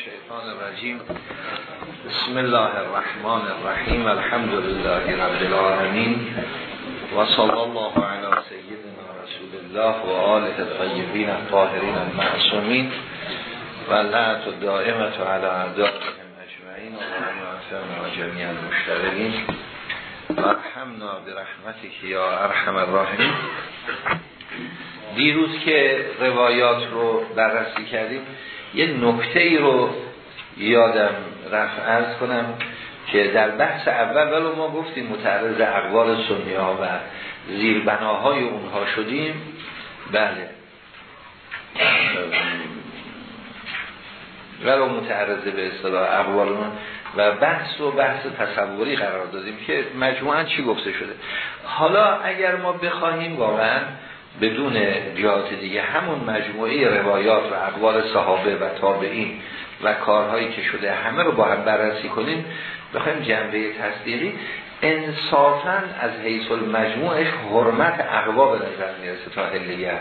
الشیطان الرجیم. بسم الله الرحمن الرحیم. الحمد لله رب العالمین. و صلی الله علی سیدنا رسول الله و آله الطیبین الطاهرین المعصومین. و لعنت دائمت علی اعدائهم اجمعین و رحمتنا و جمیع المشتغلین و ارحمنا برحمتک یا ارحم الراحمین. دیروز که روایات رو بررسی کردیم یه نکته ای رو یادم رفت ارز کنم که در بحث اول ولو ما گفتیم متعرض اقوال سنی ها و زیربناهای اونها شدیم. بله. ولو متعرض به اصطلاح اقوال و بحث و بحث تصوری قرار دادیم که مجموعا چی گفته شده؟ حالا اگر ما بخواهیم واقعا بدون جهات دیگه همون مجموعه روایات و اقوال صحابه و تابعین و کارهایی که شده همه رو با هم بررسی کنیم بخوایم جنبه تصدیقی. انصافا از حیث المجموعش حرمت اقوا به نظر می‌رسه تا هلیه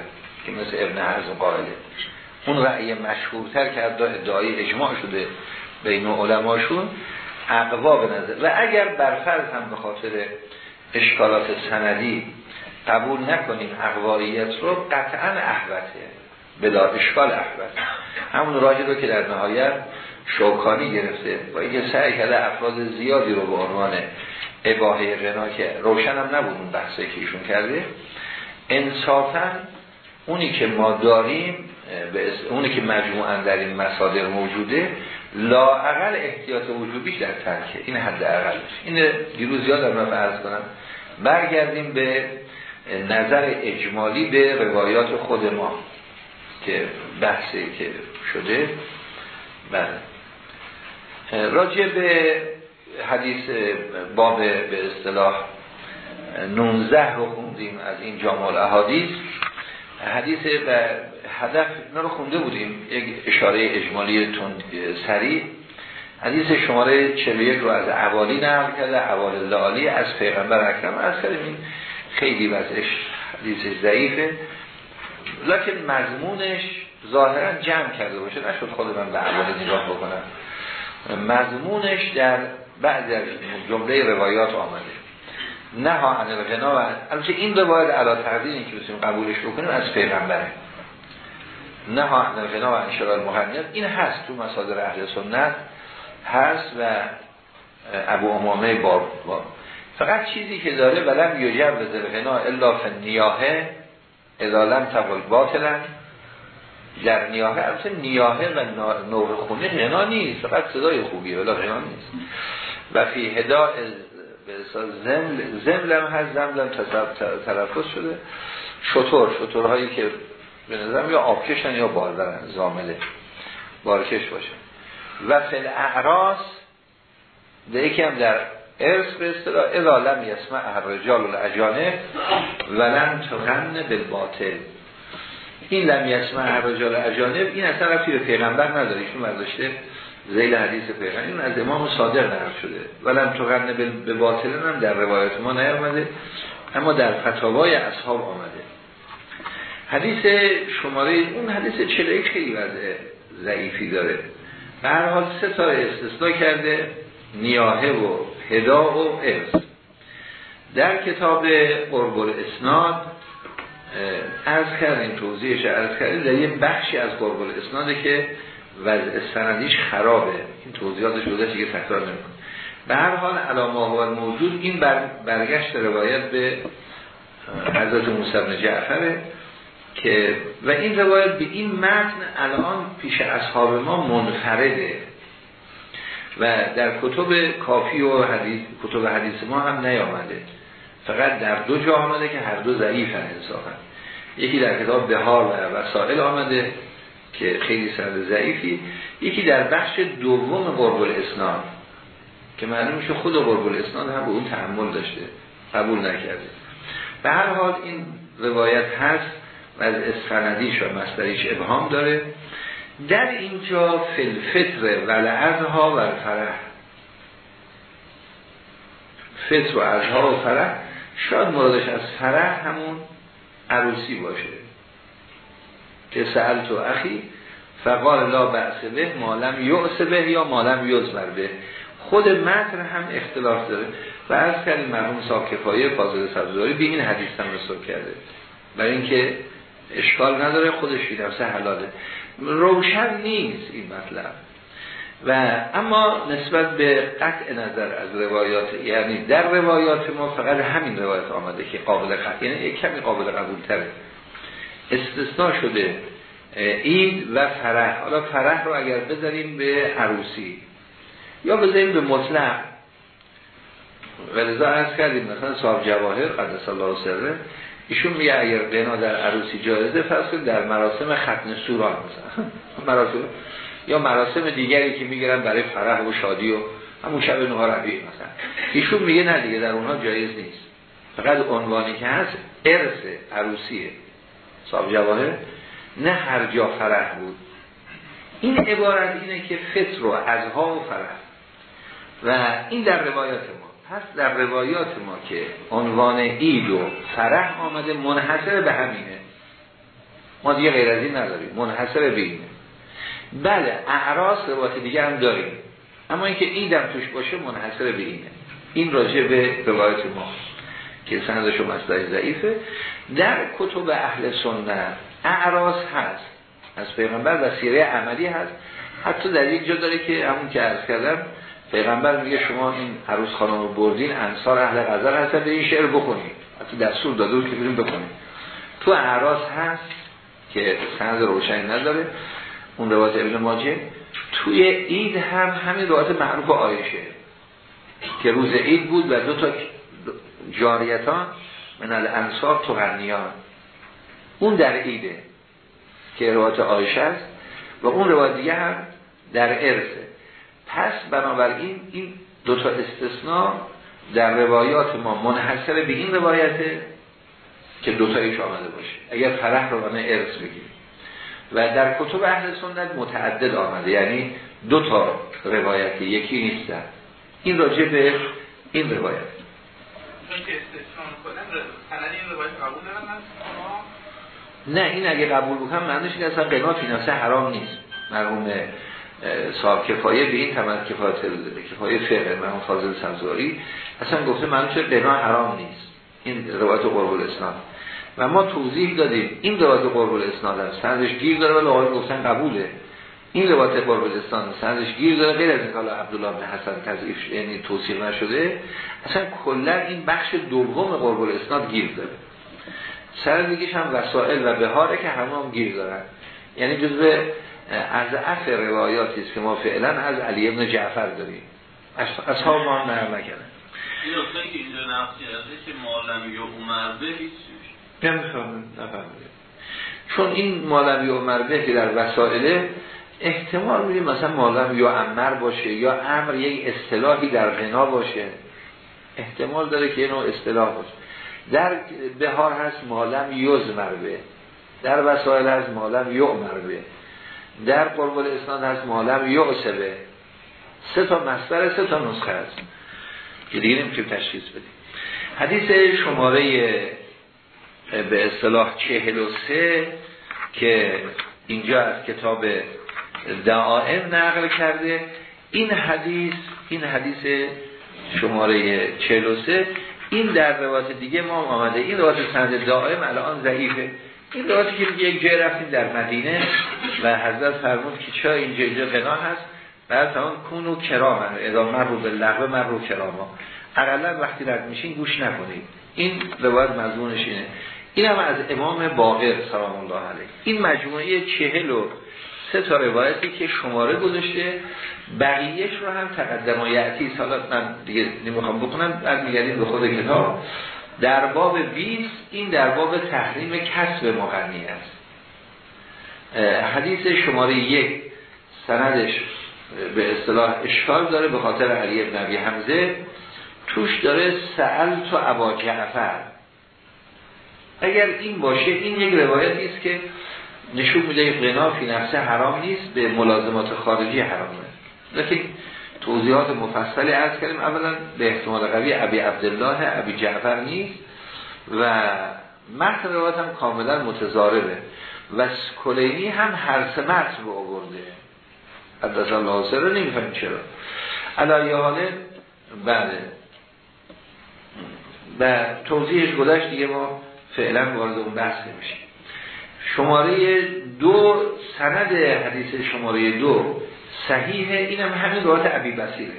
که مثل ابن حزم قائله. اون رأی مشهورتر که ادعای اجماع شده بین علماشون اقوا به نظر و اگر برفرض هم به خاطر اشکالات سندی قبول نکنیم اقواییت رو قطعا احوته بلا اشکال احوت همون راجی رو که در نهایت شوکانی گرفته و اینکه سعی کرده افراد زیادی رو به عنوان اباهه غنا که روشن هم نبود اون بحثی که ایشون کرده انصافا اونی که ما داریم اونی که مجموعا در این مصادر موجوده لاعقل احتیاط وجوبیش در ترکه. این حد اقلش این دیروز یادم فرض کنم. برگردیم به نظر اجمالی به روایات خود ما که بحثی که شده. بله. راجع به حدیث باب به اصطلاح 19 رو خوندیم از این جامع احادیث حدیث و هدف اینا رو خونده بودیم. یک اشاره اجمالی تون سریع. حدیث شماره 41 رو از عوالی نقل کرده عوال لالی از پیغمبر اکرم از کردیم. خیلی وضعش حدیث ضعیفه. لکن مضمونش ظاهرا جمع کرده باشه. نشد خود من به عوالی نگاه بکنم. مضمونش در بعد از جمله روایات آمده. نه ها عن الغنا و البته این روایت علا تقدیر که بسیم قبولش بکنیم از پیغمبره. نه ها عن الغنا و المحنیت این هست تو مصادر اهل سنت هست و ابو امامه باب, باب فقط چیزی که داره ولم یجب به غنا الا فنیاهه ادالم تقل باطلن در نیاهه البته نیاهه و نور خونه غنا نیست فقط صدای خوبیه ولی غنا نیست. و فی هدا زمل زملم هست زملم تلفظ شده. شطور شطورهایی که به نظرم یا آبکشن یا بالدرن زامله. بارکش باشه. و فل اعراس در یکی هم در ارث به اصطلاح اذا لم یسمع الرجال الاجانب ولن تغن بالباطل. این لم یسمع الرجال الاجانب این اصلا رفتی به پیغمبر نداره ایشون برداشته زیل حدیث پیغمبر. این از امام صادق نقل شده. ولن تغن بالباطل هم در روایت ما نیامده اما در فتاوای اصحاب آمده. حدیث شماره اون حدیث 41 خیلی وضع ضعیفی داره. به هر حال سه تا استثناء کرده. نیاهه و هدا و ارز در کتاب قرب الاسناد از کردیم توضیحش از کردیم در یه بخشی از قرب الاسناده که وضع سندیش خرابه. این توضیحاتش بوده که تکرار نمی‌کنه. به هر حال علامه و موجود. این بر برگشت روایت به حضرت موسی بن جعفره که و این روایت به این متن الان پیش اصحاب ما منفرده. و در کتب کافی و حدیث کتب حدیث ما هم نیامده. فقط در دو جا آمده که هر دو ضعیف انصافا. یکی در کتاب بهار و وسائل آمده که خیلی سند ضعیفی. یکی در بخش دوم قرب الاسناد که معلوم میشه خود قرب الاسناد هم به اون تحمل داشته. قبول نکرده. به هر حال این روایت هست و از اسفندیش و مصدریش ابهام داره. در اینجا فلفتر و لعظها و فرح. فطر و ازها و فرح. شاید مرادش از فرح همون عروسی باشه. که سأل تو اخی فقال لا بأس به مالم یعص به یا مالم یزمر به. خود متن هم اختلاف داره. و از کردیم مرحوم صاحب کفایه فاضل سبزاری به این حدیث هم رسول کرده. برای اینکه اشکال نداره خودش نفسه حلاله. روشن نیست این مطلب. و اما نسبت به قطع نظر از روایات یعنی در روایات ما فقط همین روایت آمده که قابل قبول یعنی یک کمی قابل قبول تره استثناء شده عید و فرح. حالا فرح رو اگر بذاریم به عروسی یا بذاریم به مطلق. ولذا عرض کردیم مثلا صاحب جواهر قدس الله سره ایشون میگه اگر بنا در عروسی جایزه فرض در مراسم ختم سوران مثلا. مراسم یا مراسم دیگری که می‌گیرن برای فرح و شادی و همون شب نهاربی مثلا. ایشون میگه نه دیگه در اونها جایز نیست. فقط عنوانی که هست ارث عروسیه صاحب جواهر. نه هر جا فرح بود. این عبارت اینه که فطر و ازها و فرح. و این در روایات پس در روایات ما که عنوان اید و فرح آمده منحصر به همینه. ما دیگه غیر از این نداریم منحصر به اینه. بله اعراس روایت دیگه هم داریم اما اینکه ایدم توش باشه منحصر به اینه. این راجع به روایت ما که سندش مصدر ضعیفه. در کتب اهل سنت اعراس هست از پیغمبر و سیره عملی هست. حتی در یک جا داره که همون که عرض کردم پیغمبر میگه شما این عروس خانم رو بردین انصار اهل غزل هستن به این شعر بخونید حتی دستور داده که بریم بکنید تو اعراس هست که سند روشنی نداره اون روایت ابن ماجه. توی عید هم همین روایت معروف آیشه که روز عید بود و دو تا جاریتان من الانصار تو غنیان اون در عیده که روایت آیشه است. و اون روایت دیگه هم در ارثه پس بنابراین این دو تا استثناء در روایات ما منحصر به این روایته که دو تایش آمده باشه. اگر فرح رو من ارث بگیریم. و در کتب اهل سنت متعدد آمده. یعنی دو تا روایتی یکی نیستن این راجع به این روایت. نه؟ این اگه قبول بکنم معنیش این اصلا قنات این حرام نیست. مرحوم صاحب کفایه به این تمام کفایت کفایه فقه مرحوم فاضل سمزاری اصلا گفته معنیش قنا حرام نیست. این روایت قرب الاسلام و ما توضیح دادیم این روایت قرب الاسناد است. سندش گیر داره ولی آقای گفتن قبوله. این روایت قرب الاسناد سندش گیر داره غیر از اینکه عبدالله بن حسن تضعیف یعنی توصیف نشده. اصلا کلا این بخش دوم قرب الاسناد گیر داره. سر دیگهش هم وسائل و بهاره که همه هم گیر دارن. یعنی جزء از اف روایاتی است که ما فعلا از علی ابن جعفر داریم. اصحاب ما هم نرم نکنه این که اینجا نفسی که مالم یا عمر به چون این مالوی عمر به که در وسائله احتمال میدیم مثلا مالم یا امر باشه یا امر یک اصطلاحی در غنا باشه احتمال داره که نوع اصطلاح باشه. در بهار هست مالم یوز مربه در وسائل هست مالم یو مربه در قربل اسناد هست مالم یو سبه سه تا مصدر سه تا نسخه هست که دیگه نمی‌تونیم تشخیص بدیم. حدیث شماره به اصطلاح چهل و سه که اینجا از کتاب دعائم نقل کرده. این حدیث این حدیث شماره چهل و سه این در روایت دیگه ما آمده. این روایت سند دائم الان ضعیفه. این روایتی که یک جای رفتیم در مدینه و حضرت فرمود که چرا اینجا اینجا قنا هست؟ بعد تمام کون و کرام ادامه رو به لغوه من رو کراما اقلا وقتی رد میشین گوش نکنید. این روایت مضمونش اینه. این هم از امام باقر سلام الله علیه. این مجموعه چهل و سه تا روایتی که شماره گذاشته. بقیهش رو هم تقدم و یعتی سالات من دیگه نمی‌خوام بکنم بعد میگردیم به خود کتاب. در باب 20 این در باب تحریم کسب مغنی است. حدیث شماره یک سندش به اصطلاح اشکال داره به خاطر علی ابن نبی حمزه. توش داره سأل تو عبا جعفر. اگر این باشه این یک روایتی است که نشون میده غنا فی نفسه حرام نیست به ملازمات خارجی حرامه لیکن توضیحات مفصلی عرض کردیم. اولا به احتمال قوی ابی عبدالله ابی جعفر نیست و متن روایت هم کاملا متضاربه و کلینی هم هر سه متن رو آورده. قدس الله سره نمی‌فهمیم چرا. علایه حاله بله. و توضیحش گذشت دیگه ما فعلا وارد اون بحث نمیشیم. شماره دو سند حدیث شماره دو. صحیحه. اینم همین روایت عبی بسیره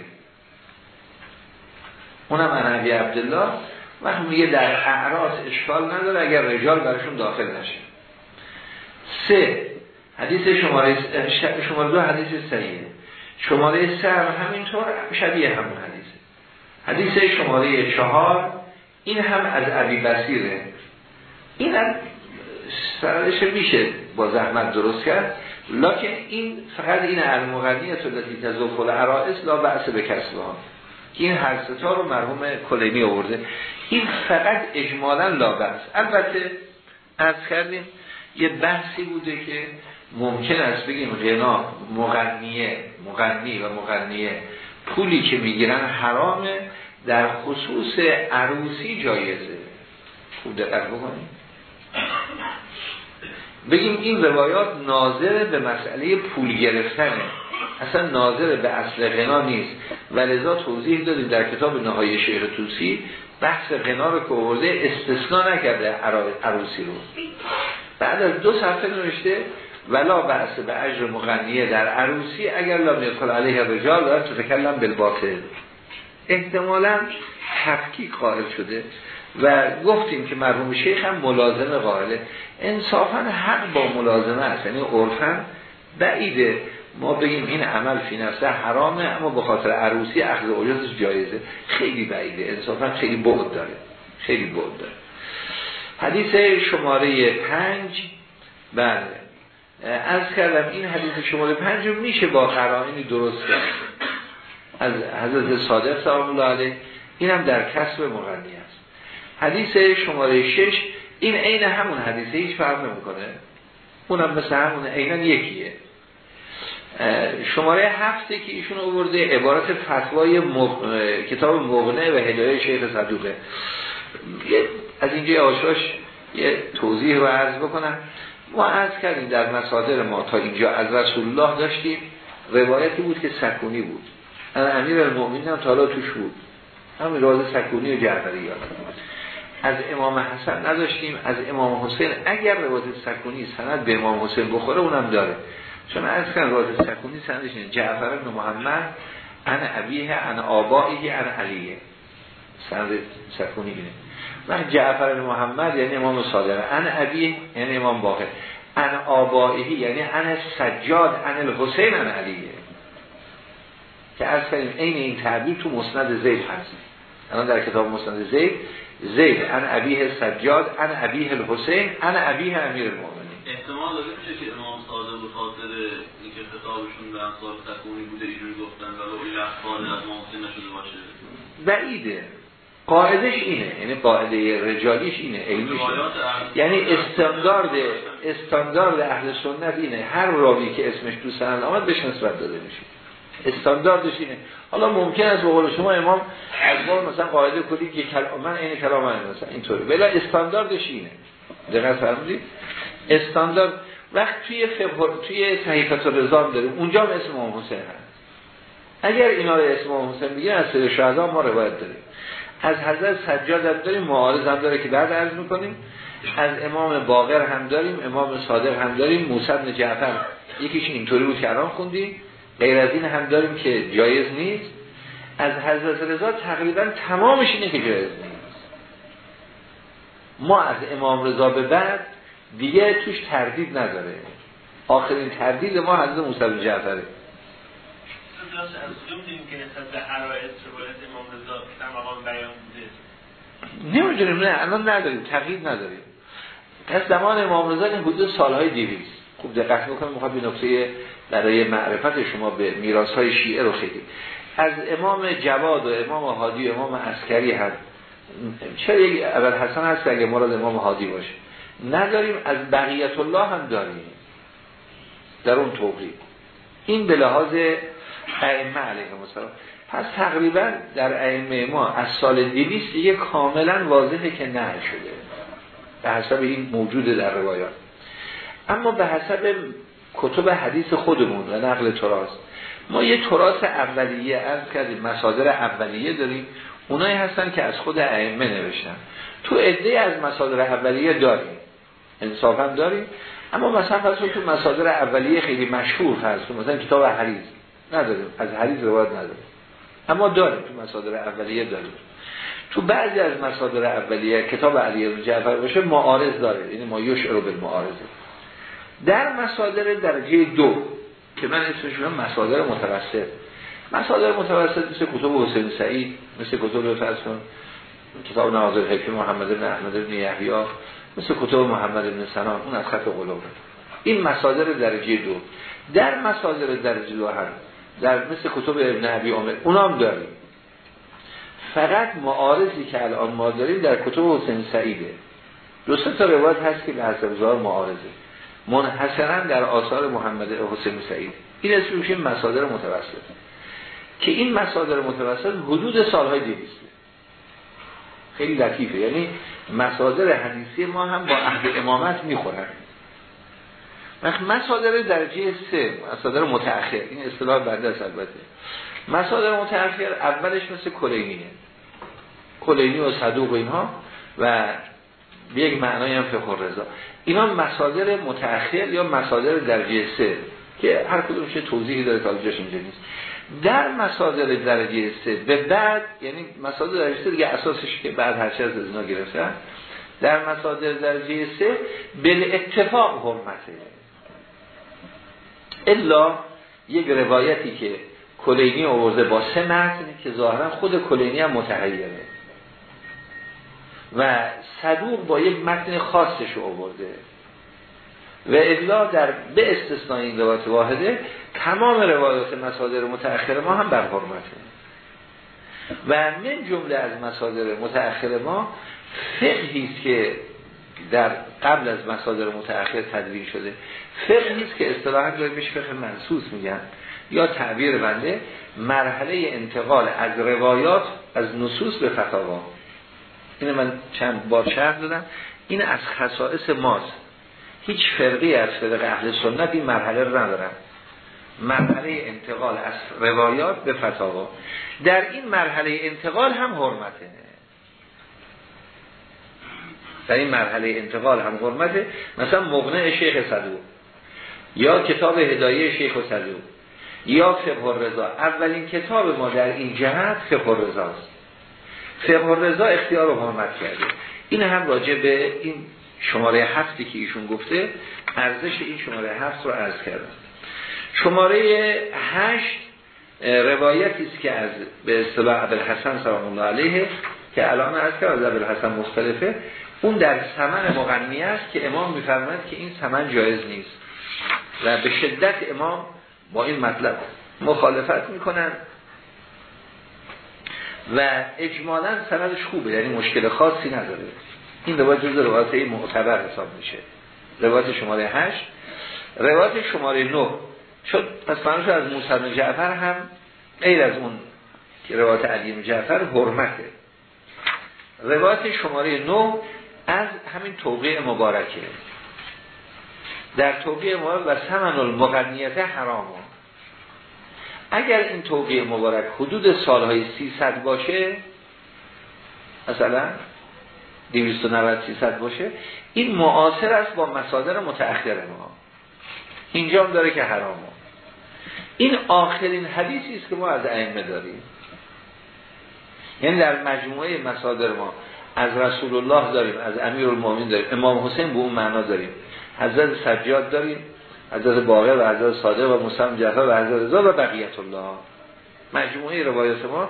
اونم عبی عبدالله. وقت میگه در اعراض اشکال نداره اگر رجال برشون داخل نشه. سه. حدیث شماره شماره دو حدیث صحیحه. شماره سه هم همینطور شبیه همون حدیثه. حدیث شماره چهار این هم از عبی بسیره این هم سرش میشه با زحمت درست کرد. لکن این فقط این المغنی تلتی تزوف العرائس لا بحث به کسب ها که این هر ستا رو مرحوم کلینی آورده. این فقط اجمالا لا بحث البته از کردیم یه بحثی بوده که ممکن است بگیم غنا مغنیه مغنی و مغنیه پولی که می‌گیرن حرامه در خصوص عروسی جایزه. خوب دقت بکنیم بگیم این روایات ناظر به مسئله پول گرفتنه. اصلا ناظر به اصل غنا نیست. و لذا توضیح دادیم در کتاب نهای شیخ توسی بحث غنا رو که آورده استثناء نکرده عروسی رو. بعد از دو صفحه نوشته ولا بحث به اجر مغنیه در عروسی اگر لا میکل علیه رجال دارد تو تکلم بالباطل. احتمالا تفکیک قائل شده. و گفتیم که مرحوم شیخ هم ملازم قائله. انصافا حق با ملازمه است. یعنی عرفا بعیده. ما بگیم این عمل فی نفسه حرامه اما به خاطر عروسی اخذ اجازش جایزه. خیلی بعیده. انصافا خیلی بود داره. خیلی بود داره. حدیث شماره پنج. بله. از کردم این حدیث شماره پنج میشه با قرائنی درست کرد. از حضرت صادق سلام الله علیه این هم در کسب مغنی حدیث شماره شش این عین همون حدیثه هیچ فرق نمی‌کنه. اونم مثل همون عینا یکیه. شماره هفته که ایشون آورده عبارت فتوای کتاب مغنه و هدایه شیخ صدوقه. از اینجا آشاش یه توضیح رو عرض بکنم. ما عرض کردیم در مصادر ما تا اینجا از رسول الله داشتیم. روایتی بود که سکونی بود. امیر المؤمنین هم تا توش بود. همین راز سکونی و جعفری از امام حسن نداشتیم از امام حسین اگر روایت سکونی سند به امام حسین بخوره اونم داره. چون از کن روایت سکونی سندش جعفر بن محمد ان ابیه ان آبائیه ان علیه. سند سکونی اینه من جعفر بن محمد یعنی امام صادقه ان ابیه یعنی امام باقر. ان آبائیه یعنی ان سجاد ان الحسین ان علیه. که از این این تعبیر تو مسند زید هست. الان در کتاب مسند زید زید ان ابیه سجاد ان ابیه الحسین ان ابیه امیر المؤمنین. احتمال داره میشه که امام صادق به خاطر اینکه خطابشون به انصار سکونی بوده اینجوری گفتن ولی این لفظ از محسن نشده باشه؟ بعیده. قاعدش اینه یعنی قاعده رجالیش اینه علمیش یعنی استاندارد استاندارد اهل سنت اینه. هر راوی که اسمش تو سند آمد بهش نسبت داده میشه. استانداردش اینه. حالا ممکن است به قول شما امام از بار مثلا قاعده کلی که کلام من این کلام مثلا اینطوری ولی استانداردش اینه. دقت فرمودید؟ استاندارد وقت توی فقه توی صحیفه رضا داریم اونجا هم اسم امام حسین هست. اگر اینا رو اسم امام حسین بگیرن از سر شهدا ما روایت داریم. از حضرت سجاد هم داریم معارض هم داره که بعد عرض می‌کنیم. از امام باقر هم داریم امام صادق هم داریم موسی بن جعفر. یکیش اینطوری بود که الان خوندیم. غیر از این هم داریم که جایز نیست. از حضرت رضا تقریبا تمامش اینه که جایز نیست. ما از امام رضا به بعد دیگه توش تردید نداره. آخرین تردید ما حضرت موسی جعفره. نمی‌دونیم نه الان نداریم تقیید نداریم. پس زمان امام رضا این حدود سالهای دیویست. خوب دقت بکنیم می‌خواد به نقطه برای معرفت شما به میراث های شیعه رو خیلی. از امام جواد و امام هادی و امام عسکری هست. چرا یک اول حسن هست اگه مراد امام هادی باشه؟ نداریم از بقیت الله هم داریم. در اون توقی این به لحاظ ائمه علیه السلام. پس تقریبا در ائمه ما از سال 200 دیگه کاملا واضحه که نه شده. به حسب این موجود در روایات. اما به حسب کتب حدیث خودمون و نقل تراس ما یه تراس اولیه از کردیم مصادر اولیه داریم. اونایی هستن که از خود ائمه نوشتن. تو عده از مصادر اولیه داریم. انصافا داریم. اما مثلا فرض تو مصادر اولیه خیلی مشهور هست. مثلا کتاب حریز نداریم. از حریز روایت نداریم. اما داریم. تو مصادر اولیه داریم. تو بعضی از مصادر اولیه کتاب علی بن جعفر باشه معارض داره. یعنی ما یشعر بالمعارضه. در مصادر درجه دو که من اسمش مصادر متوسط. مصادر متوسط مثل کتب حسین سعید مثل کتب فرسون کتاب نوازل حکم محمد بن احمد بن یحیی مثل کتب محمد بن سنان اون از خط قلوبه این مصادر درجه دو. در مصادر درجه دو هم در مثل کتب ابن عبی عمر اونام داریم. فقط معارضی که الان ما داریم در کتب حسین سعیده. دو سه تا روایت هست که به حسب معارضه. منحصرا در آثار محمد حسین سعید. این اسم میشه مصادر متوسط. که این مصادر متوسط حدود سالهای دیویسته خیلی لطیفه. یعنی مصادر حدیثی ما هم با عهد امامت می‌خورن. مصادر درجه سه مصادر متأخر. این اصطلاح بعد است البته. مصادر متأخر اولش مثل کلینیه. کلینی و صدوق اینها. و به یک معنای هم فقه رضا اینا مصادر متأخر یا مصادر درجه سه که هر کدومش توضیحی داره جاش اینجا نیست. در مصادر درجه سه به بعد یعنی مصادر درجه سه دیگه اساسش که بعد هر از اینا گرفتن در مصادر درجه سه به اتفاق حرمته. الا یک روایتی که کلینی آورده با سه متن که ظاهرا خود کلینی هم متحیره. و صدوق با یک متن خاصش آورده. و الا در به استثنای این روایت واحده تمام روایات مصادر متأخر ما هم بر حرمته. و من جمله از مصادر متأخر ما فقهی است که در قبل از مصادر متأخر تدوین شده. فقهی است که اصطلاحا داره میشه فقه منصوص میگن یا تعبیر بنده مرحله انتقال از روایات از نصوص به فتاوا. این من چند بار شرح دادم. این از خصائص ماست. هیچ فرقی از فرق اهل سنت این مرحله رو ندارن. مرحله انتقال از روایات به فتاوا. در این مرحله انتقال هم حرمته. در این مرحله انتقال هم حرمته. مثلا مغنع شیخ صدوق یا کتاب هدایه شیخ صدوق یا فقه رضا اولین کتاب ما در این جهت فقه رضا است فقه رضا اختیار رو حرمت کرده. این هم راجع به این شماره هفتی که ایشون گفته ارزش این شماره هفت رو عرض کردم. شماره هشت روایتی است که از به اصطلاح عبدالحسن سلام الله علیه که الان عرض کرد از عبدالحسن مختلفه اون در سمن مغنی است که امام میفرماید که این سمن جایز نیست. و به شدت امام با این مطلب مخالفت می‌کنن. و اجمالا سندش خوبه یعنی مشکل خاصی نداره. این روایت جز روایت معتبر حساب میشه. روایت شماره 8 روایت شماره 9 شد پس منوش از موسی جعفر هم غیر از اون که روایت علی جعفر حرمته. روایت شماره 9 از همین توقیع مبارکه. در توقیع مبارک و سمن المغنیت حرامه. اگر این توقیع مبارک حدود سالهای 300 باشه مثلا 290 300 باشه این معاصر است با مصادر متأخر ما. اینجا هم داره که حرامه. این آخرین حدیثی است که ما از ائمه داریم. یعنی در مجموعه مصادر ما از رسول الله داریم از امیر المومین داریم امام حسین به اون معنا داریم حضرت سجاد داریم حضرت باقر و حضرت صادق و مسلم جعفر و حضرت رضا و بقیت الله. مجموعه روایات ما.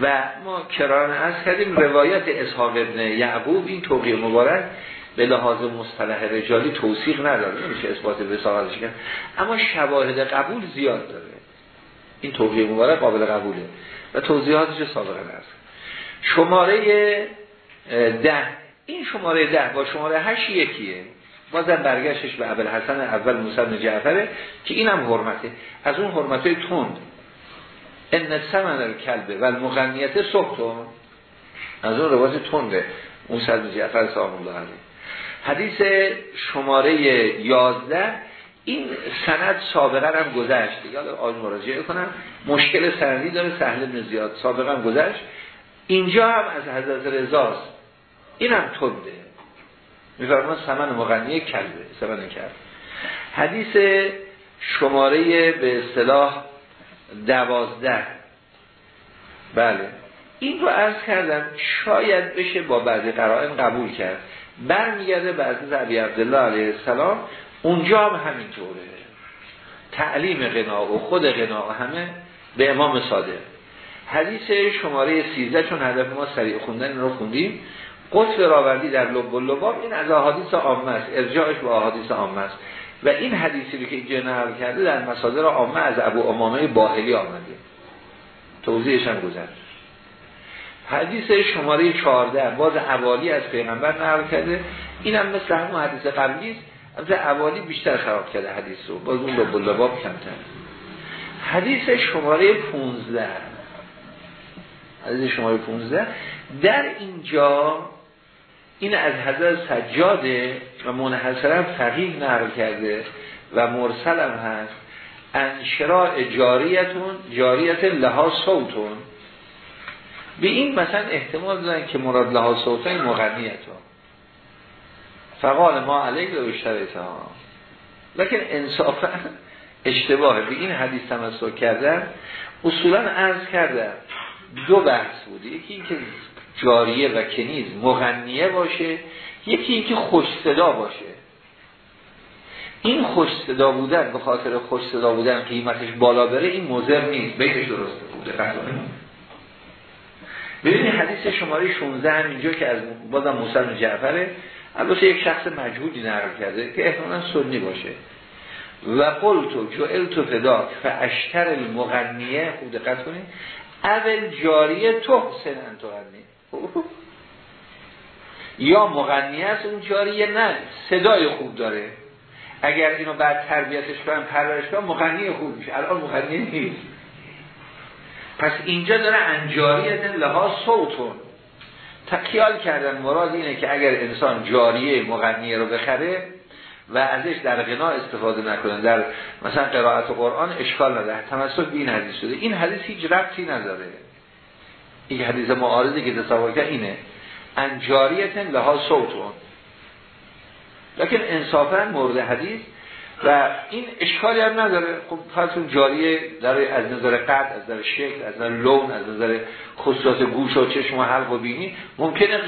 و ما کران از کردیم روایت اسحاق ابن یعقوب این توقیه مبارک به لحاظ مصطلح رجالی توصیق نداره نمیشه اثبات وساقتش کرد. اما شواهد قبول زیاد داره. این توقیه مبارک قابل قبوله. و توضیحاتش سابقه هست شماره ده. این شماره ده با شماره هشت یکیه. بازم برگشتش به حسن اول موسی جعفره که اینم حرمته. از اون حرمته تند. ان سمن کلبه و المغنیت سکتون از اون روایت تنده. موسی جعفر سلام الله حدیث شماره 11 این سند سابقا هم گذشت دیگه آج مراجعه کنم. مشکل سندی داره. سهل بن زیاد سابقا هم گذشت. اینجا هم از حضرت رضاست. این هم تنده. میفرمان سمن مغنی کلبه سمن کرد حدیث شماره به اصطلاح دوازده. بله. این رو عرض کردم شاید بشه با بعضی قرائن قبول کرد. برمیگرده به عزیز عبی عبدالله علیه السلام اونجا هم همینطوره. تعلیم غنا و خود غنا همه به امام صادق. حدیث شماره 13 چون هدف ما سریع خوندن رو خوندیم. قطب راوردی در لب و لباب این از احادیث عامه است. ارجاعش به احادیث عامه است. و این حدیثی رو که اینجا نقل کرده در مصادر عامه از ابو امامه باهلی آمده. توضیحش هم گذشت. حدیث شماره 14 باز حوالی از پیغمبر نقل کرده. اینم مثل همون حدیث قبلی است. از حوالی بیشتر خراب کرده حدیث رو. باز اون به بلباب کمتر. حدیث شماره 15 حدیث شماره 15 در اینجا این از حضرت سجاده و منحصرا فقیه نقل کرده و مرسل هم هست. انشراع جاریتون جاریت لها صوتون. به این مثلا احتمال دادن که مراد لها صوتای مغنیتون. فقال ما علیه به اشتریت ها لیکن انصافا اشتباه به این حدیث تمسک کردن اصولا عرض کردن. دو بحث بوده یکی این که جاریه و کنیز مغنیه باشه یکی این که خوش صدا باشه. این خوش صدا بودن به خاطر خوش صدا بودن قیمتش بالا بره این مزر نیست. بیتش درسته بوده ببینید حدیث شماره 16 هم اینجا که از بازم موسی جعفره البته یک شخص مجهودی نقل کرده که احتمالا سنی باشه. و قلتو جعلتو فداک فاشتر المغنیه خوب دقت کنید. اول جاریه تو حسن غنی یا مغنیه است اون جاریه نه؟ صدای خوب داره. اگر اینو بعد تربیتش کنم پرورش کنم مغنی خوب میشه. الان مغنی نیست. پس اینجا داره انجاریت لها صوتون تقیال کردن مراد اینه که اگر انسان جاریه مغنیه رو بخره و ازش در غنا استفاده نکنه در مثلا قرائت قرآن اشکال نداره. تمسک به این حدیث شده. این حدیث هیچ ربطی نداره. این حدیث معارضی که تصور کرد اینه. انجاریت لها صوتون. لیکن انصافا مورد حدیث و این اشکالی هم نداره. خب فرضون جاریه در از نظر قد از نظر شکل از نظر لون از نظر خصوصات گوش و چشم و حلق و بینی ممکنه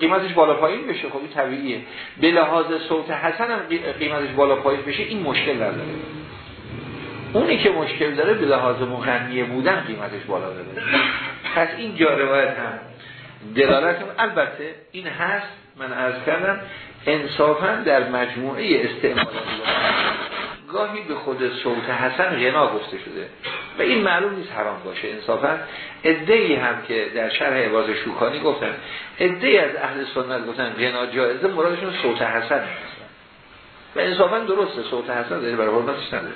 قیمتش بالا پایین بشه. خب این طبیعیه. به لحاظ صوت حسن هم قیمتش بالا پایین بشه این مشکل نداره. اونی که مشکل داره به لحاظ مغنیه بودن قیمتش بالا بره پس این جا روایت هم دلالت البته این هست من عرض کردم انصافا در مجموعه استعمال گاهی به خود صوت حسن غنا گفته شده و این معلوم نیست حرام باشه. انصافا ادهی هم که در شرح عباز شوکانی گفتن ادهی از اهل سنت گفتن غنا جایزه مرادشون صوت حسن. و انصافا درسته صوت حسن داره برای نداره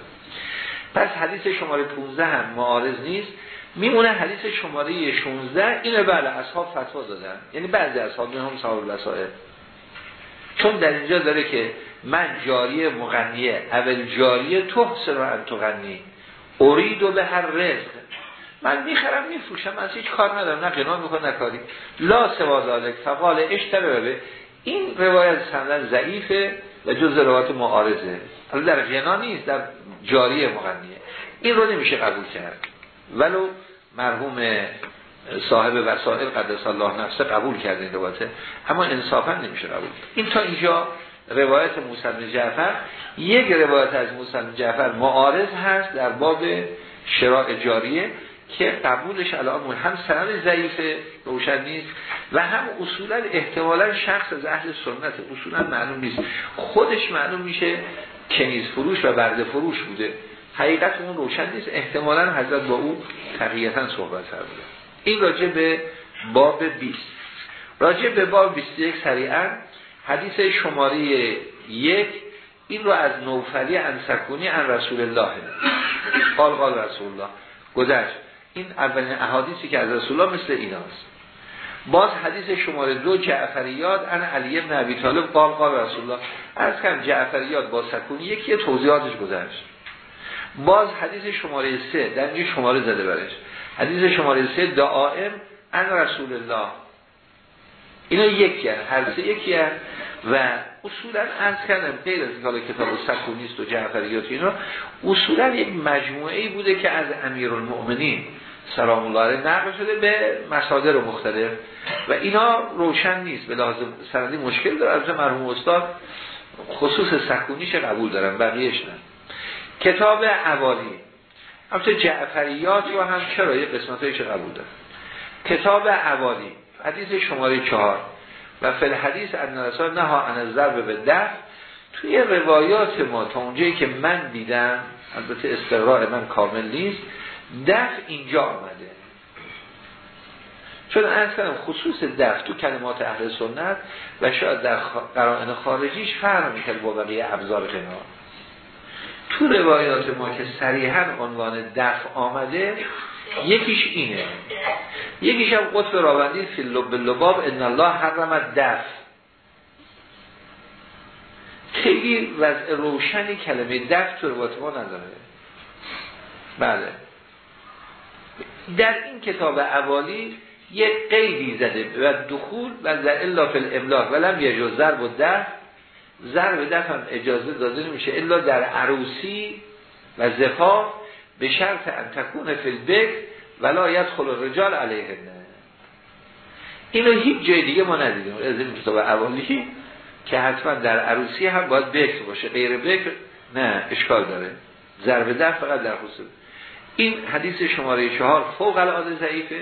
پس حدیث شماره 15 هم معارض نیست. میمونه حدیث شماره 16 اینو بله اصحاب فتوا دادن. یعنی بعضی اصحاب هم صاحب الوسائل. چون در اینجا داره که من جاری مغنیه اول جاریه تحسن رو ان تغنی ارید و به هر رزق. من می‌خرم میفروشم از هیچ کار ندارم. نه قنان می‌کنم نه کاری. لا سوازالک فقال اشتره به. این روایت سندن ضعیفه. و جز روایت معارضه. حالا در غنا نیست در جاری مغنیه. این رو نمیشه قبول کرد. ولو مرحوم صاحب وسائل قدس الله نفسه قبول کرده این روایت اما انصافا نمیشه قبول این تا اینجا روایت موسی جعفر. یک روایت از موسی جعفر معارض هست در باب شراع جاریه. که قبولش الان هم سند ضعیف روشن نیست و هم اصولا احتمالا شخص از اهل سنت اصولا معلوم نیست. خودش معلوم میشه کنیز فروش و برده فروش بوده. حقیقت اون روشن نیست. احتمالا حضرت با او تقییتا صحبت بوده این راجع به باب 20 راجع به باب 21 سریعا حدیث شماره یک. این رو از نوفلی انسکونی ان رسول الله. قال قال رسول الله. گذشت. این اولین احادیثی که از رسول الله مثل ایناست. باز حدیث شماره دو جعفریات ان علی ابن ابی طالب قال قال رسول الله از کم جعفریات با سکونی یکی توضیحاتش گذشت. باز حدیث شماره سه در شماره زده برش. حدیث شماره سه دائم ان رسول الله. اینا یکی هست هر سه یکی هست و اصولا از کردم غیر از حالا کتاب سکونیست و جعفریات اینا اصولا یک مجموعه ای بوده که از امیر المؤمنین سلام الله علیه نقل شده به مصادر مختلف. و اینا روشن نیست به لحاظ سندی مشکل داره. از مرحوم استاد خصوص سکونیش قبول دارن بقیهش نه. کتاب عوالی. همچه جعفریات رو هم چرا؟ یه قسمتایش قبول دارن کتاب عوالی. حدیث شماره چهار. و فل حدیث ان رسول نه ها ان ضرب به دف. توی روایات ما تا اونجایی که من دیدم البته استقراء من کامل نیست دف اینجا آمده. چون از کنم خصوص دف تو کلمات اهل سنت و شاید در قرائن خارجیش فرق می‌کرد با بقیه ابزار قناع تو روایات ما که صریحا عنوان دف آمده یکیش اینه. یکیش هم قطب راوندی فی لب لباب ان الله حرمت دف خیلی وضع روشنی کلمه دف تو روایات ما نداره. بله. در این کتاب اوالی یک قیدی زده و دخول و در الا فی الاملاک ولم یجوز ضرب و دف ضرب دف هم اجازه داده نمیشه الا در عروسی و زفاف. به شرط ان تکون فی البک ولا یدخل الرجال علیه نه اینو هیچ جای دیگه ما ندیدیم. از این کتاب اوالی که حتما در عروسی هم باید بکر باشه. غیر بکر نه اشکال داره. ضرب دف فقط در خصوص. این حدیث شماره چهار فوق العاده ضعیفه.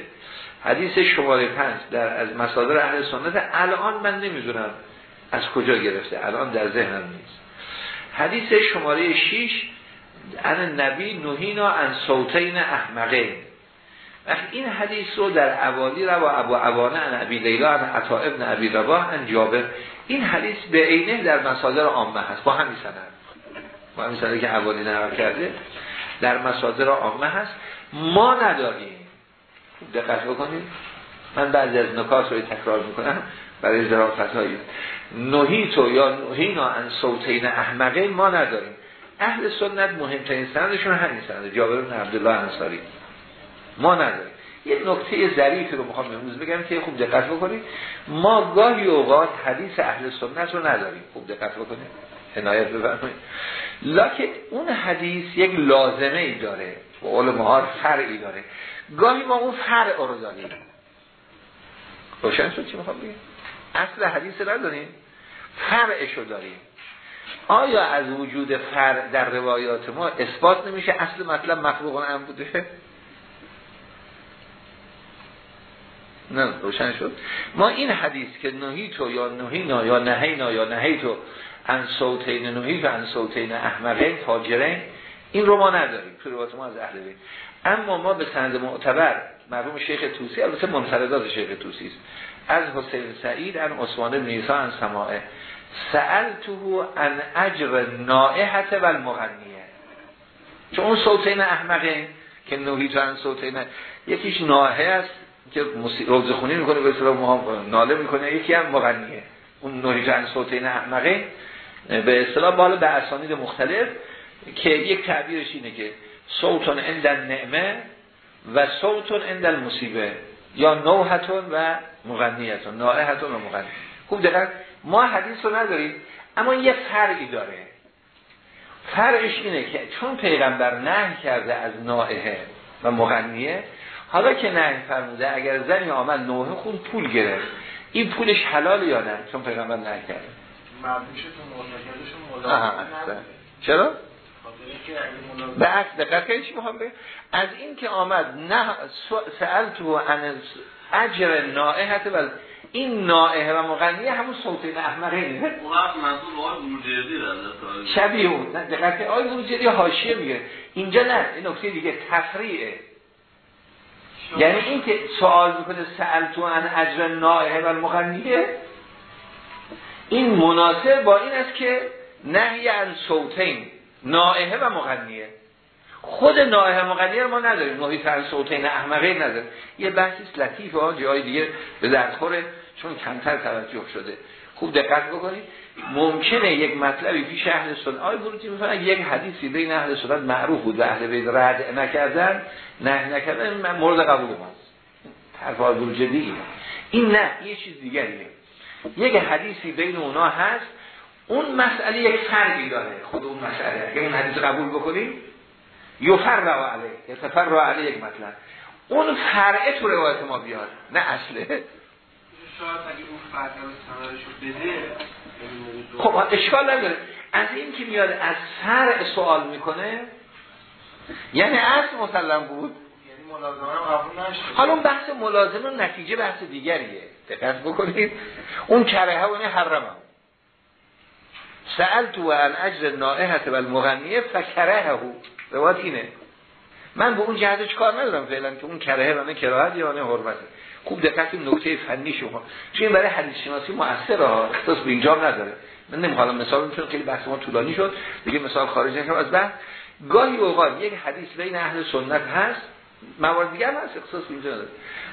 حدیث شماره پنج در از مصادر اهل سنت. الان من نمی‌دونم از کجا گرفته. الان در ذهنم نیست. حدیث شماره 6 ان نبی نهینا ان صوتین احمقه. وقت این حدیث رو در اوالی رو ابو عوانه ان ابی لیلا ان عطا ابن ابی رباه ان جابر این حدیث به عینه در مصادر عامه هست. با همین سند. با همین سند که اوالی نقل کرده در مصادر عامه هست. ما نداریم. دقت بکنید. من بعضی از نکات رو تکرار می‌کنم برای ظرافت هایی نهی تو یا نهینا ان صوتین احمقه ما نداریم. اهل سنت مهمترین سندشون همین سنده جابر بن عبدالله انصاری. ما نداریم. یه نکته ظریفی رو می‌خوام امروز بگم که خوب دقت بکنید. ما گاهی اوقات حدیث اهل سنت رو نداریم. خوب دقت بکنید. عنایت بفرمایید. لکن اون حدیث یک لازمه ای داره. و مهار فرعی داره. گاهی ما اون فرع رو داریم. روشن شد چی می‌خوام بگیم اصل حدیث نداریم. فرعش رو داریم. آیا از وجود فرع در روایات ما اثبات نمیشه اصل مطلب مخلوق هم بوده؟ نه روشن شد. ما این حدیث که نهی تو یا نهی نا یا نهی یا نهی تو ان صوتین نهی و ان صوتین احمقین فاجرین این رو ما نداریم تو روایت ما از اهل بیت. اما ما به سند معتبر مرحوم شیخ توسی البته منفردات شیخ توسی است. از حسین سعید ان عثمان بن ان سماعه. سألته ان اجر نائحت و المغنیه چون اون صوتین احمقین که نهی تو ان یکیش ناهه است که روز خونی می‌کنه به اصطلاح ناله می‌کنه یکی هم مغنیه. اون نهی تو ان صوتین احمقین به اصطلاح بالا به اسانید مختلف که یک تعبیرش اینه که صوتون عند نعمه و صوتون عند المصیبه. یا نوحتون و مغنیتون نائحتون و مغنی خوب دقیق ما حدیث رو نداریم اما یه فرقی داره. فرقش اینه که چون پیغمبر نه کرده از نائحه و مغنیه حالا که نه فرموده اگر زنی آمد نوحه خون پول گرفت این پولش حلال یا نه چون پیغمبر نه کرده؟ چرا؟ به عکس دقت کنید چی می‌خوام بگم؟ از این که آمد نه سأل تو ان اجر نائحت و این نائحه و مغنیه همون صوتین احمقه اینه شبیه اون. دقت کنید آقای بروجردی حاشیه میگه. اینجا نه این نکته دیگه تفریعه. یعنی این که سوال می‌کنه سأل تو ان اجر نائحه و مغنیه؟ این مناسب با این است که نهی از صوتین نائحه و مغنیه. خود نائه مقدیر ما نداریم. نوحی فر صوتین احمقه نداریم. یه بحثی لطیف ها جای دیگه به درد خوره چون کمتر توجه شده. خوب دقت بکنید. ممکنه یک مطلبی پیش اهل سنت آی بروتی می‌فهمن یک حدیثی بین اهل سنت معروف بود و اهل بیت رد نکردن نه نکردن من مورد قبول ماست حرف آی این نه یه چیز دیگریه یک حدیثی بین اونا هست. اون مسئله یک فرقی داره. خود اون مسئله. اگه اون حدیث قبول بکنیم یفر رو علیه یتفر رو علیه یک مطلب. اون فرعه تو روایت ما بیاد نه اصله. شاید اگه اون بده خب اشکال نداره. از این که میاد از فرع سوال می‌کنه یعنی اصل مسلم بود؟ یعنی حالا اون بحث ملازمه نتیجه بحث دیگریه. دقت بکنید. اون کرهه و حرمه سألت و ان اجر نائحت و المغنیه فکرهه روایت اینه. من به اون جهت کار ندارم فعلا که اون کرهه و نه کراهت یا نه حرمته. خوب دقت نکته فنی شما. چون این برای حدیث شناسی مؤثره ها. اختصاص به اینجا نداره. من نمی‌خوام. مثال می‌تونم. خیلی بحث ما طولانی شد. دیگه مثال خارج نکنم از بعد گاهی اوقات یک حدیث بین اهل سنت هست. موارد دیگه هست. اختصاص به اینجا نداره.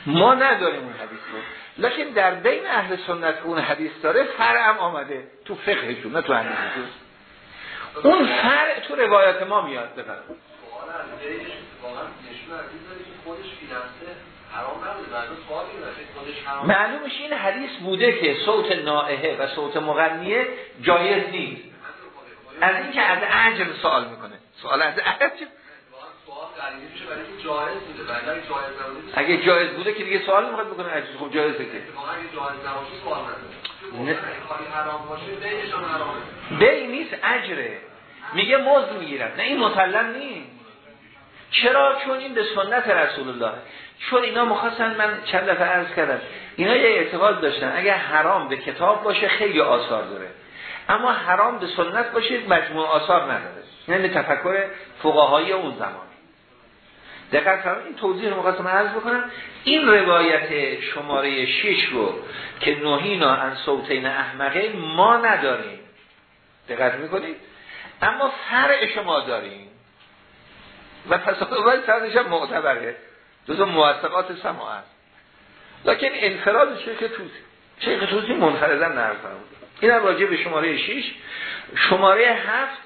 ما نداریم اون حدیث رو. لکن در بین اهل سنت اون حدیث داره فرع هم آمده. تو فقهشون نه تو حدیثشون اون فرع تو روایت ما میاد فیلنسه معلومش این حدیث بوده که صوت نائهه و صوت مغنیه جایز نیست. از اینکه از عجب سوال می‌کنه. سوال از عجب اگه جایز بوده که دیگه سوال می‌خواد بکنه عجب خب جایزه که. بی نیست اجره. میگه مزد می‌گیرن. نه این مسلم نیست. چرا؟ چون این به سنت رسول الله. چون اینا مخواستن من چند دفعه عرض کردم. اینا یه اعتقاد داشتن. اگر حرام به کتاب باشه خیلی آثار داره. اما حرام به سنت باشه مجموع آثار نداره. یعنی تفکر فقهایی اون زمان. دقیق فرمان این توضیح رو مخواستم عرض بکنم. این روایت شماره 6 رو که نوهینا ان صوتین احمقه ما نداریم. دقت می‌کنید؟ اما فرع شما داریم. و تصادفاً سرش هم معتبره. جزو موثقات سما است. لکن انفراد شیخ توسی. شیخ توسی منفردا نرفت این هم راجع به شماره 6 شماره 7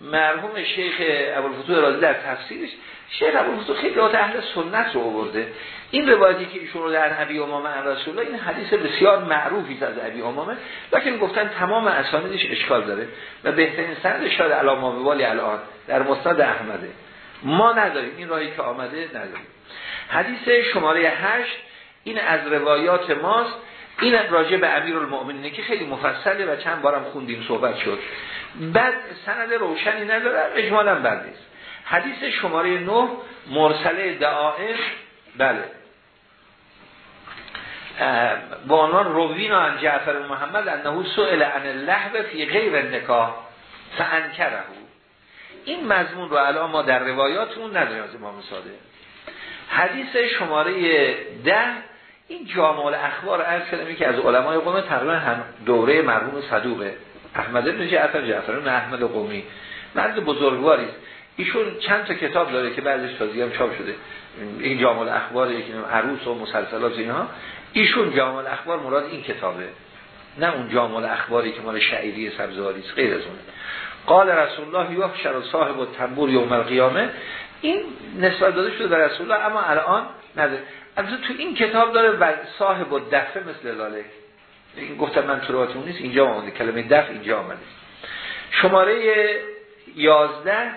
مرحوم شیخ ابوالفتوح رازی در تفسیرش شیخ ابوالفتوح خیلی اهل سنت رو آورده. این روایتی که ایشون رو در ابی امامه عن رسول این حدیث بسیار معروفی از ابی امامه. لکن گفتن تمام اسانیدش اشکال داره و بهترین سندش شاید علامه والی الان در مستند احمده. ما نداریم این راهی که آمده نداریم. حدیث شماره هشت این از روایات ماست. این راجع به امیر المؤمنینه که خیلی مفصله و چند بارم خوندیم صحبت شد. بعد سند روشنی نداره اجمالا بر نیست. حدیث شماره نه مرسله دعائم بله. با عنوان روین و جعفر محمد انه سئل عن اللحو فی غیر نکاح فانکره. این مضمون رو الان ما در روایاتمون نداریم از امام صادق. حدیث شماره ده این جامع اخبار عرض کردم که از علمای قوم تقریبا هم دوره مرحوم صدوقه. احمد بن جعفر جعفر احمد قومی. مرد بزرگواری. است ایشون چند تا کتاب داره که بعضش تازی هم چاپ شده. این جامع اخبار یکی عروس و مسلسلات اینها ایشون جامع اخبار مراد این کتابه. نه اون جامع اخباری که مال شعیری سبزواری است غیر از اونه قال رسول الله یحشر صاحب التنبور یوم القیامه. این نسبت داده شده به رسول الله اما الان نداره البته تو این کتاب داره و صاحب و دفه مثل لاله. این گفتم من تو نیست اینجا آمده. کلمه دف اینجا آمده. شماره یازده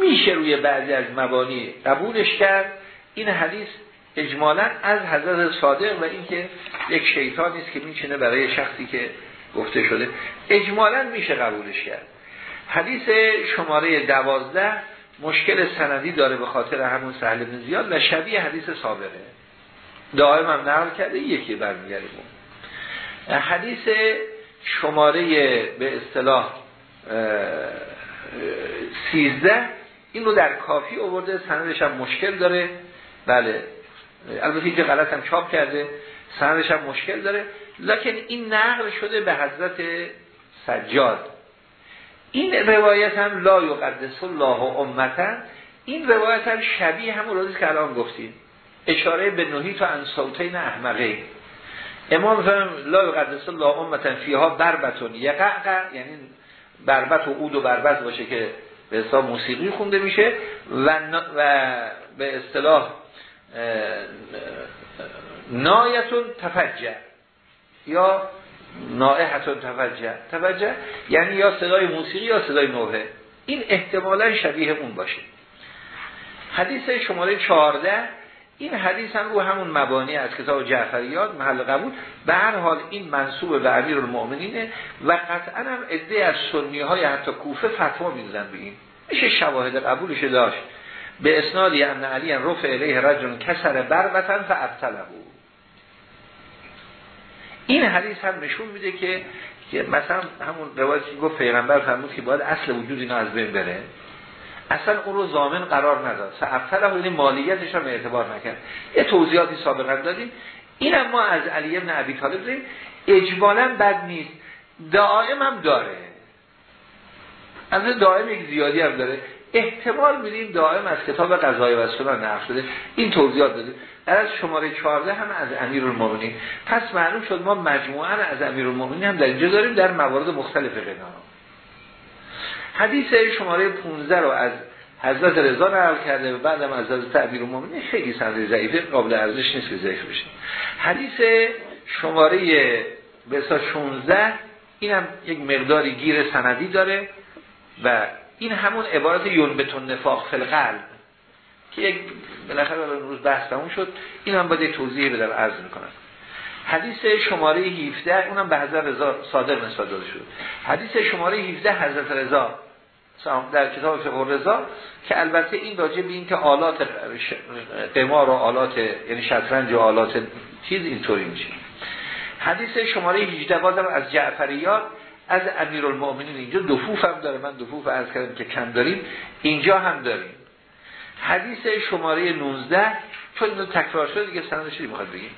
میشه روی بعضی از مبانی قبولش کرد. این حدیث اجمالا از حضرت صادق و اینکه یک شیطان نیست که میچینه برای شخصی که گفته شده. اجمالا میشه قبولش کرد. حدیث شماره دوازده مشکل سندی داره به خاطر همون سهل بن زیاد و شبیه حدیث سابقه. دائم هم نقل کرده یکی برمیگرده. حدیث شماره به اصطلاح سیزده. این رو در کافی آورده سندش هم مشکل داره. بله. البته اینجا غلط هم چاپ کرده. سندش هم مشکل داره. لکن این نقل شده به حضرت سجاد. این روایت هم لا یقدس الله و امتا این روایت هم شبیه همون روزی که الان گفتیم. اشاره به نهی تو انصوتین احمقه امام فرم لا یقدس الله امتا فیها بربتون یقعقع یعنی بربت و عود و بربت باشه که به حساب موسیقی خونده میشه و, و به اصطلاح نایتون تفجع یا نائحتون تفجع. تفجع یعنی یا صدای موسیقی یا صدای نوحه. این احتمالا شبیه اون باشه. حدیث شماره 14 این حدیث هم رو همون مبانی از کتاب جعفریات محل قبول. به هر حال این منصوب به امیر المؤمنینه و قطعا هم از سنی های حتی کوفه فتوا می‌دادن به این. میشه شواهد قبولش داشت. به اسنادی ان علی رفع الیه رجل کسر بربتن فابتله این حدیث هم نشون میده که مثلا همون روایتی گفت پیغمبر فرمود که باید اصل وجود اینا از بین بره. اصلا اون رو زامن قرار نداد. فابتله یعنی مالیتش هم اعتبار نکرد. یه توضیحاتی سابقا دادیم. این ما از علی ابن ابی طالب داریم. اجمالا بد نیست. دائم هم داره. از دائم یک زیادی هم داره. احتمال میدیم دائم از کتاب قضای و سنن نقل شده. این توضیحات داده در از شماره 14 هم از امیر المومنین پس معلوم شد ما مجموعا از امیر المومنین هم در اینجا داریم. در موارد مختلف قنا حدیث شماره 15 رو از حضرت رضا نقل کرده و بعدم از حضرت امیر المومنین خیلی سند ضعیفه قابل ارزش نیست که ضعیف بشه. حدیث شماره به 16 اینم یک مقداری گیر سندی داره و این همون عبارت یون بتون نفاق فی القلب که یک بالاخره روز بحث تموم شد. این هم باید توضیح بدم عرض می‌کنم. حدیث شماره 17 اونم به حضرت رضا صادق نسبت داده شد حدیث شماره 17 حضرت رضا در کتاب فقه رضا که البته این راجع به این که آلات قمار و آلات یعنی شطرنج و آلات چیز اینطوری میشه. حدیث شماره 18 بازم از جعفریات از امیرالمؤمنین اینجا دفوف هم داره. من دفوف عرض کردم که کم داریم اینجا هم داریم. حدیث شماره 19 چون اینو تکرار شده دیگه سندش می‌خواد بگیم.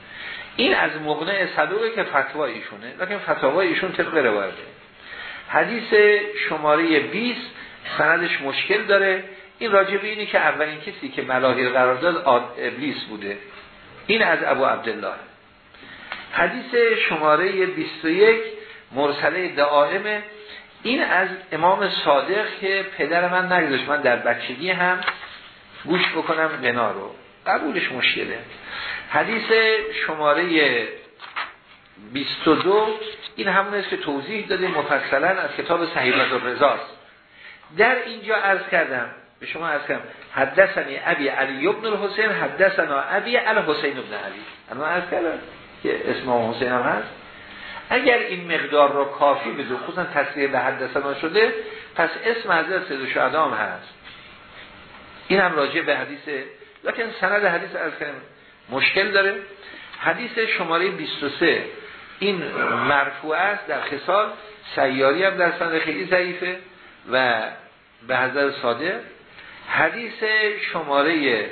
این از مقنع صدوقه که فتوا ایشونه لیکن فتوا ایشون طبق روایته حدیث شماره 20 سندش مشکل داره. این راجع به اینی که اولین کسی که ملاحیر قرار داد ابلیس بوده. این از ابو عبدالله. حدیث شماره 21 مرسله دعائمه این از امام صادق که پدر من نگذاشت. من در بچگی هم گوش بکنم غنا رو. قبولش مشکله. حدیث شماره 22 این همون است که توضیح داده مفصلا از کتاب صحیفه الرضاست در اینجا عرض کردم به شما عرض کردم حدثنی ابی علی ابن الحسین حدثنا ابی الحسین ابن علی. اما عرض کردم که اسم حسین هم هست. اگر این مقدار رو کافی بده خصوصا تصریح به حدثنا شده پس اسم حضرت سید شهدام هست. این هم راجع به حدیث لیکن سند حدیث از کنیم مشکل داره. حدیث شماره 23 این مرفوع است در خصال سیاری هم در سند خیلی ضعیفه و به حضرت صادق حدیث شماره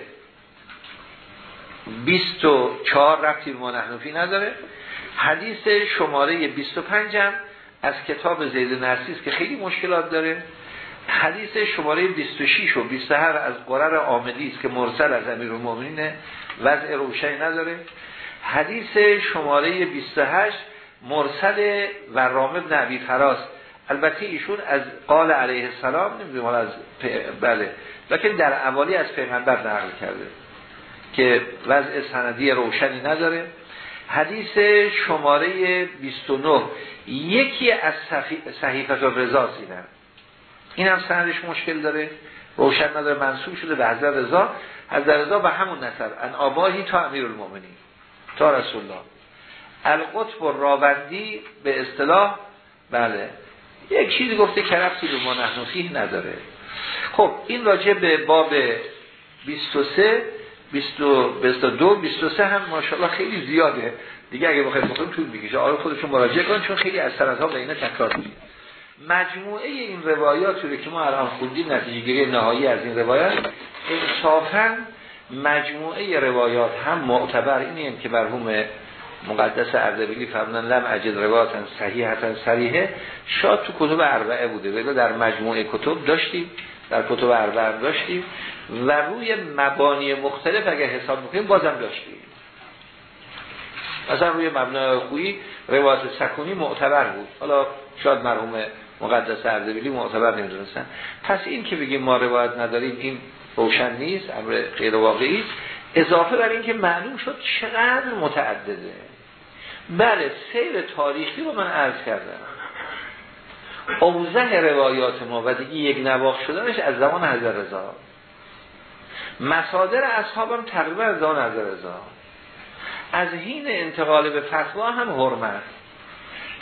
24 رفتی به نحنفی نداره. حدیث شماره 25 هم از کتاب زید نرسیس که خیلی مشکلات داره. حدیث شماره 26 و 27 از قرر آمدی است که مرسل از امیر المومنین وضع روشنی نداره. حدیث شماره 28 مرسل و رام نبی فراس. البته ایشون از قال علیه السلام نمی‌دونم از بله. لیکن در اولی از پیغمبر نقل کرده که وضع سندی روشنی نداره. حدیث شماره 29 یکی از صحیفه رضا سینن این هم سندش مشکل داره. روشن نداره منصوب شده به حضرت رضا. حضرت رضا به همون نصر ان آباهی تا امیر المومنی تا رسول الله. القطب و راوندی به اصطلاح بله. یک چیزی گفته که رفتی به ما نداره. خب این راجع به باب 23 22 23 هم ماشاءالله خیلی زیاده. دیگه اگه بخواید بخوایم طول می‌کشه آره خودشون مراجعه کنن چون خیلی از سندها به اینا تکرار میشه مجموعه این روایات رو که ما الان نتیجه گیری نهایی از این روایات انصافا مجموعه روایات هم معتبر اینه که مرحوم مقدس اردبیلی فرمودن لم اجد روایتا صحیحتا صریحه. شاید تو کتب اربعه بوده ولی در مجموعه کتب داشتیم در کتب اربعه داشتیم و روی مبانی مختلف اگر حساب می‌کنیم بازم داشتیم. مثلا روی مبنای خویی روایت سکونی معتبر بود. حالا شاید مرحوم مقدس اردبیلی معتبر نمی‌دونستن. پس این که بگیم ما روایت نداریم این روشن نیست امر غیر واقعی اضافه بر این که معلوم شد چقدر متعدده. بله سیر تاریخی رو من عرض کردم. اوزه روایات ما و دیگه یک نواخ شدنش از زمان حضر رضا. مصادر اصحابم تقریبا از زمان حضر رضا. از حین انتقال به فتوا هم حرمت.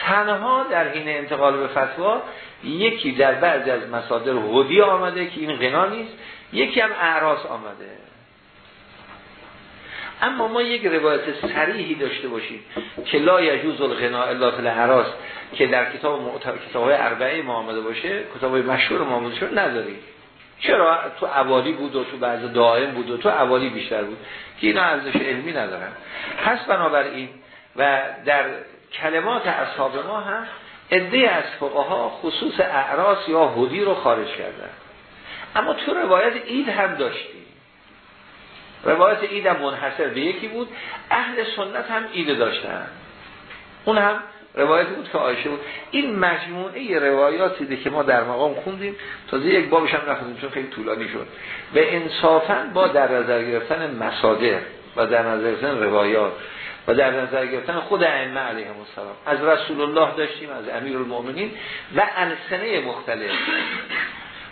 تنها در حین انتقال به فتوا یکی در بعضی از مصادر غدی آمده که این غنا نیست یکی هم اعراس آمده. اما ما یک روایت سریحی داشته باشیم که لا یجوز الغنا الا فی الحراس که در کتاب معتبر کتاب های اربعه ما آمده باشه کتاب های مشهور ما آمده شده نداریم. چرا؟ تو اوالی بود و تو بعض دائم بود و تو اوالی بیشتر بود که اینا ارزش علمی ندارن. پس بنابراین و در کلمات اصحاب ما هم عده از فقها خصوص اعراس یا هدی رو خارج کردن. اما تو روایت اید هم داشتیم. روایت اید هم منحصر به یکی بود. اهل سنت هم اید داشتن. اون هم روایت بود که آیشه بود. این مجموعه روایاتی که ما در مقام خوندیم. تازه یک بابش هم نخوندیم چون خیلی طولانی شد. به انصافا با در نظر گرفتن مسادر و در نظر گرفتن روایات و در نظر گرفتن خود ائمه علیهم السلام. از رسول الله داشتیم از امیر المؤمنین و السنه مختلف.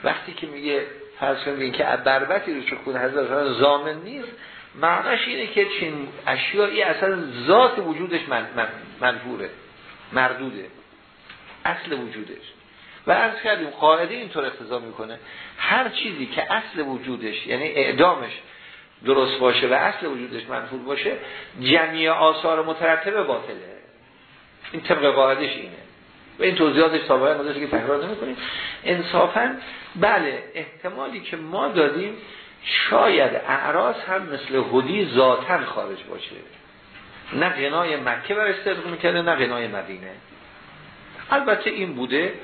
وقتی که میگه فرض کنید که بربتی رو چکون حضرت زامن نیست معناش اینه که چین اشیایی اصلا ذات وجودش من منفوره مردوده اصل وجودش. و از کردیم قاعده اینطور اقتضا می‌کنه. هر چیزی که اصل وجودش یعنی اعدامش درست باشه و اصل وجودش منفور باشه جمعی آثار مترتبه باطله. این طبق قاعدش اینه. و این توضیحاتش سابقه ما که تکرار نمی‌کنیم. انصافا بله احتمالی که ما دادیم شاید اعراض هم مثل هدی ذاتن خارج باشه. نه غنای مکه بر استدق می‌کرده نه غنای مدینه. البته این بوده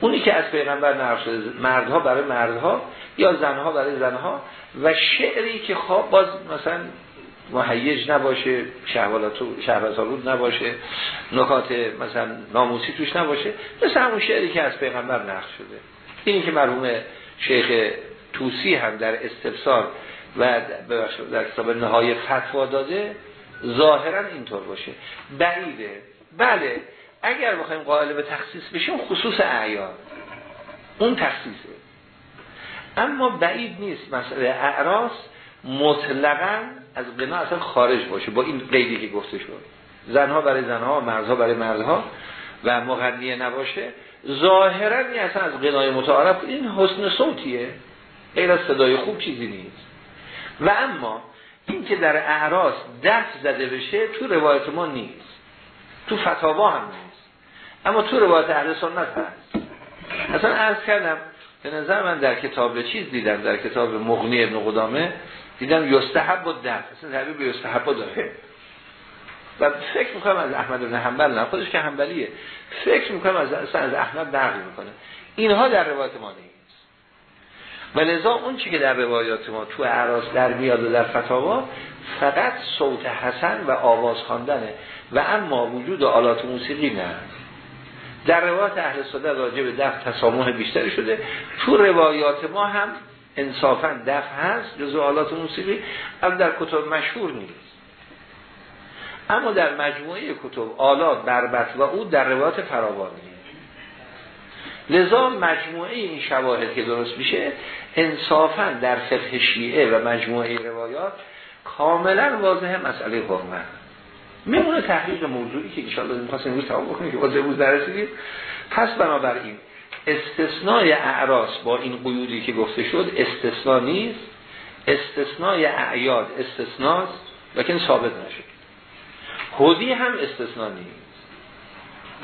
اونی که از پیغمبر نقل شده مردها برای مردها یا زنها برای زنها و شعری که خواب باز مثلا مهیج نباشه شهوت آلود نباشه نکات مثلا ناموسی توش نباشه مثل همون شعری که از پیغمبر نقل شده. اینی که مرحوم شیخ توسی هم در استفسار و در کتاب نهای فتوا داده ظاهرا اینطور باشه. بعیده. بله. اگر بخوایم قائل به تخصیص بشیم خصوص اعیان. اون تخصیصه. اما بعید نیست. مسئله اعراس مطلقا از قنا اصلا خارج باشه با این قیدی که گفته شد. زنها برای زنها مردها برای مردها و مغنیه نباشه. ظاهرا اصلا از قنای متعارف این حسن صوتیه. غیر از صدای خوب چیزی نیست. و اما این که در اعراس دست زده بشه تو روایت ما نیست. تو فتاوا هم نیست. اما تو روایت اهل سنت هست. اصلا عرض کردم به نظر من در کتاب چیز دیدم در کتاب مغنی ابن قدامه دیدم یستحب و دست اصلا تعبیر به یستحب داره. و فکر می‌کنم از احمد بن حنبل نه خودش که حنبلیه. فکر می‌کنم از اصلا از احمد نقل می‌کنه. اینها در روایت ما نیست. و لذا اون چی که در روایات ما تو اعراس در میاد و در فتاوا فقط صوت حسن و آواز خواندنه. و اما وجود آلات موسیقی نه. در روایات اهل سنت راجع به دف تسامح بیشتری شده. تو روایات ما هم انصافا دف هست جزو آلات موسیقی اما در کتب مشهور نیست. اما در مجموعه کتب آلات بربط و او در روایات فراوانی. لذا مجموعه این شواهد که درست میشه انصافا در فقه شیعه و مجموعه روایات کاملا واضح مسئله حرمت. میمونه تحقیق موضوعی که انشاءالله می‌خواستیم امروز تمام بکنیم که باز امروز نرسیدیم پس بنابراین استثناء اعراس با این قیودی که گفته شد استثناء نیست. استثناء اعیاد استثناست لیکن ثابت نشد. خودی هم استثناء نیست.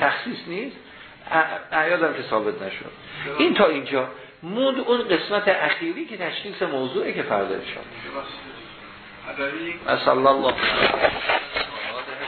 تخصیص نیست. اعیاد هم که ثابت نشد. این تا اینجا. موند اون قسمت اخیری که تشخیص موضوعی که فردا شد. الله